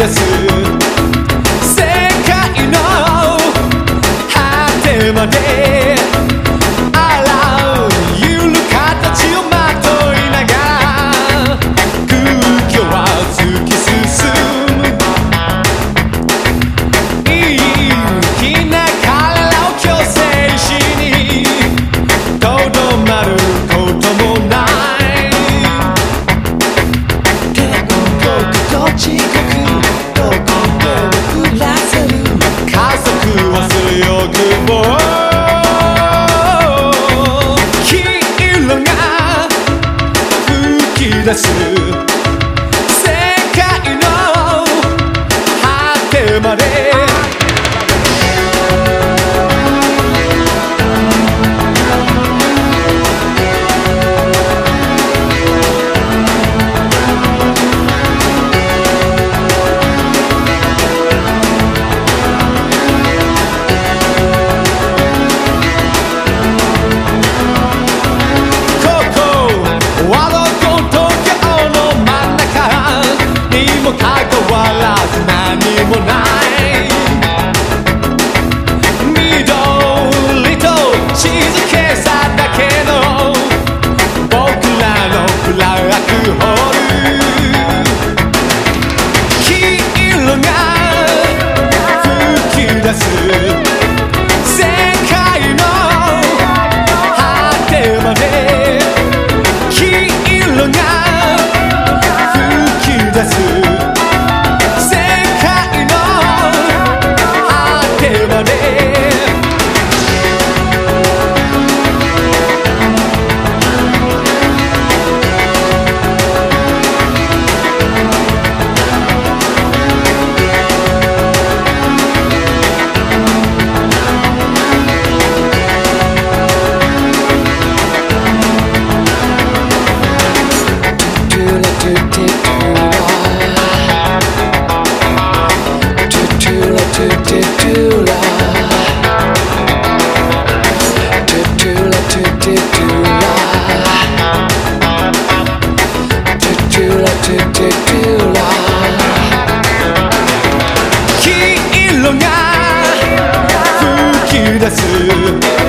です。世界の果てまで。vida. Assim. も関わらず何もない色が吹き出す